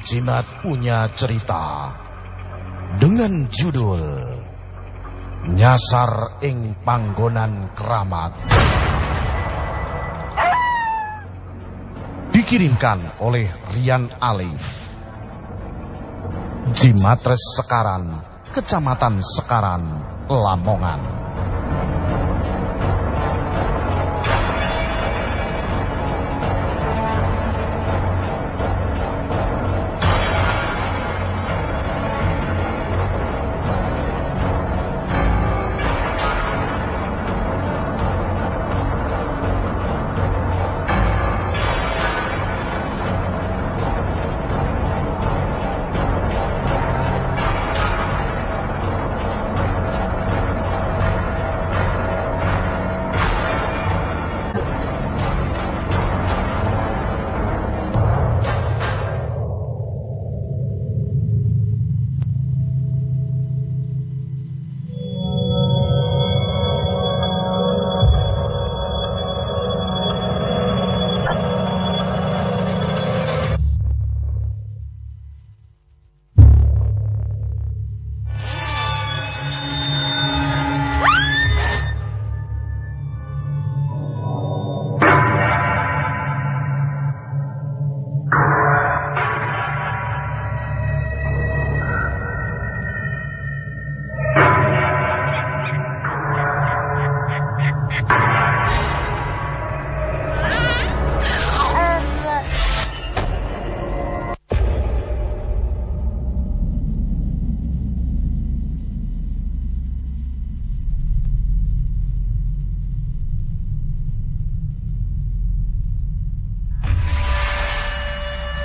Jimat punya cerita dengan judul Nyasar ing Panggonan Keramat. Dikirimkan oleh Rian Alif. Jimatres Sekaran, Kecamatan Sekaran, Lamongan.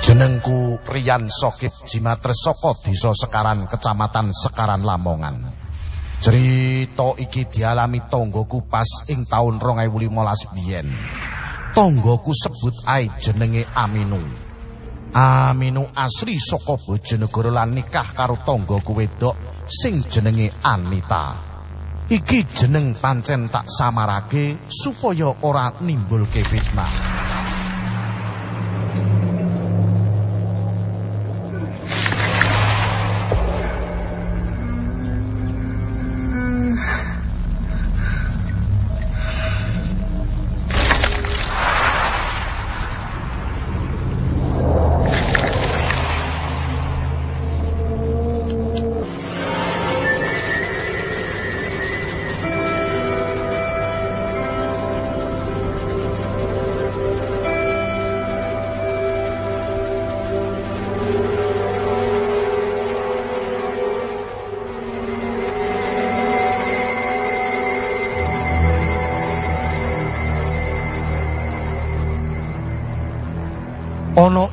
Jenengku Rian Sokip Jimatres saka Desa Sekaran Kecamatan Sekaran Lamongan. Cerita iki dialami tonggoku pas ing taun 2015 biyen. Tonggoku sebut ae jenenge Aminu. Aminu asli saka Bojonegoro lan nikah karo tonggoku wedok sing jenenge Anita. Iki jeneng pancen tak samarake supaya ora nimbulke fitnah.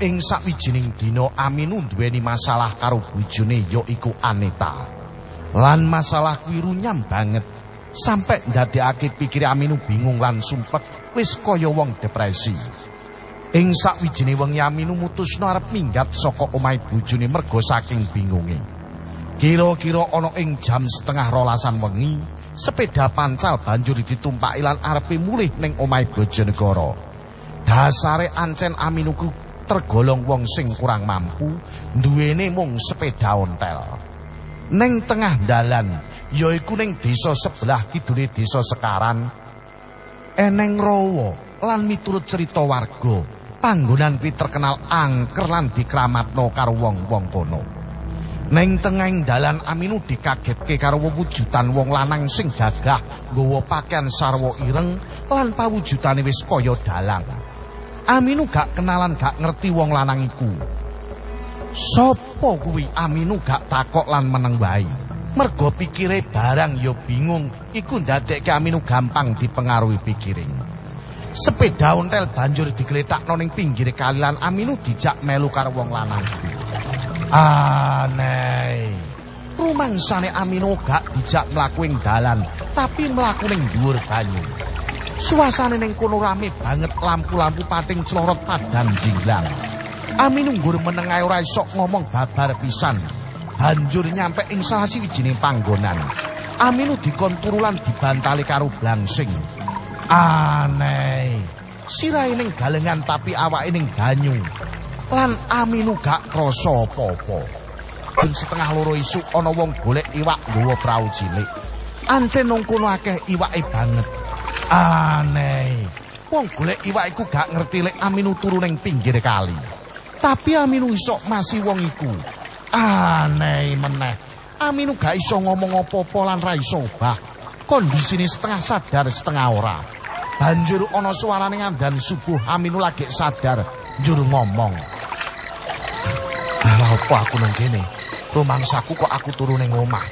Ing sawijining dina Aminu duweni masalah karo bojone yaiku Aneta. Lan masalah kuwi runyam banget sampe ndadekake pikire Aminu bingung lan sumpek wis kaya wong depresi. Ing sawijine wengi Aminu mutusno arep minggat saka omahe bojone mergo saking bingunge. Kira-kira ana ing jam setengah rolasan wengi, sepeda pancal banjur ditumpaki lan arepe mulih ning omahe Bojonegoro. Dasare ancen Aminuku tergolong wong sing kurang mampu, duwene mung sepeda ontel. Neng tengah dalan, yaiku ning desa sebelah kidule desa Sekaran, eneng rawa lan miturut cerita warga, panggonan kuwi terkenal angker lan dikramatno karo wong-wong kono. Neng tengahing dalan Aminu dikagetke karo wujudan wong lanang sing gagah nggawa pakaian sarwa ireng lan pawujudane wis kaya dalang. Aminu gak kenalan gak ngerti wong lanang iku. Sopo kuwi Aminu gak takok lan meneng wae. Mergo pikire barang ya bingung, iku ndadekke Aminu gampang dipengaruhi pikiring. Sepeda ontel banjur digletakno ning pinggir kali lan Aminu dijak melu karo wong lanang. Aneh. Rumangsane Aminu gak dijak mlaku ing dalan, tapi mlaku ning dhuwur banyu. Suasane ning kono rame banget lampu-lampu pating celorot padan jinglang. Aminu nggur meneng ae ora iso ngomong babar pisan. Banjur nyampe ing salah siwijining panggonan. Aminu dikon turulan dibantali karo blangsing. Aneh. Sirahe ning galengan tapi awake ning banyu. lan Aminu gak krasa apa-apa. Ben setengah loro isuk ana wong golek iwak nggawa prau cilik. Nang kono akeh iwake banget. Aneh. Wong golek iwak iku gak ngerti lek Aminu turu ning pinggir kali. Tapi Aminu iso masih wong iku. Aneh meneh. Aminu gak iso ngomong apa-apa lan ra iso obah. Kondisine setengah sadar setengah ora. Banjur ana suarane ngandan subuh Aminu lagi sadar njur ngomong. Lah apa aku nang kene? Rumangsaku kok aku turu ning omah.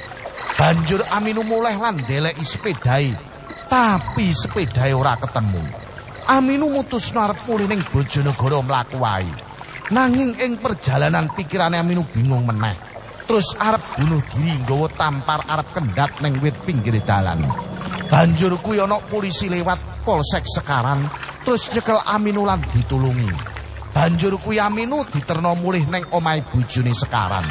Banjur Aminu mulai lan ndeleki sepedahe. Tapi sepedahe ora ketemu. Aminu mutusno arep mulih ning Bojonegoro mlaku wae. Nanging ing perjalanan pikirane Aminu bingung meneh. Terus arep bunuh diri nggawa tampar arep kendhat ning wit pinggir dalan. Banjur kuwi ana polisi lewat polsek sekaran terus nyekel Aminu lan ditulungi. Banjur kuwi Aminu diterno mulih ning omahe bojone sekaran.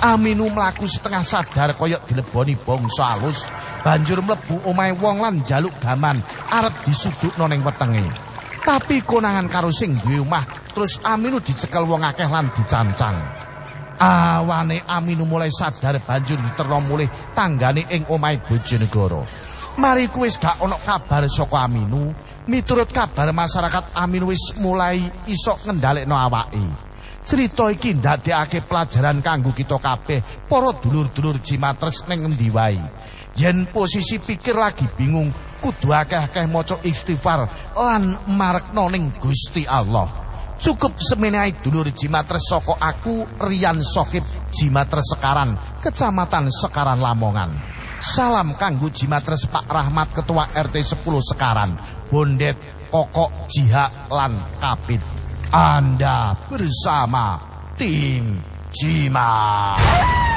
Aminu mlaku setengah sadar kaya dileboni bangsa alus, banjur mlebu omahe wong lan njaluk gaman arep disudukno ning wetenge. Tapi konangan karo sing duwe omah, terus Aminu dicekel wong akeh lan dicancang. Awane Aminu mulai sadar banjur diterno mulih tanggane ing omahe Bojonegoro. Mari kuwi gak ana kabar saka Aminu, miturut kabar masyarakat Aminu wis mulai iso ngendhalekno awake. Cerita iki ndadekake pelajaran kanggo kita kabeh, para dulur-dulur Jimatres ning endi wae. Yen posisi pikir lagi bingung, kudu akeh-akeh maca istighfar lan marekno ning Gusti Allah. Cukup semenehi dulur Jimatres saka aku Rian Sohib Jimatres Sekaran, Kecamatan Sekaran Lamongan. Salam kanggo Jimatres Pak Rahmat Ketua RT 10 Sekaran, Bondet Kokok Jiha lan Kapit. Anda bersama tim Jimat.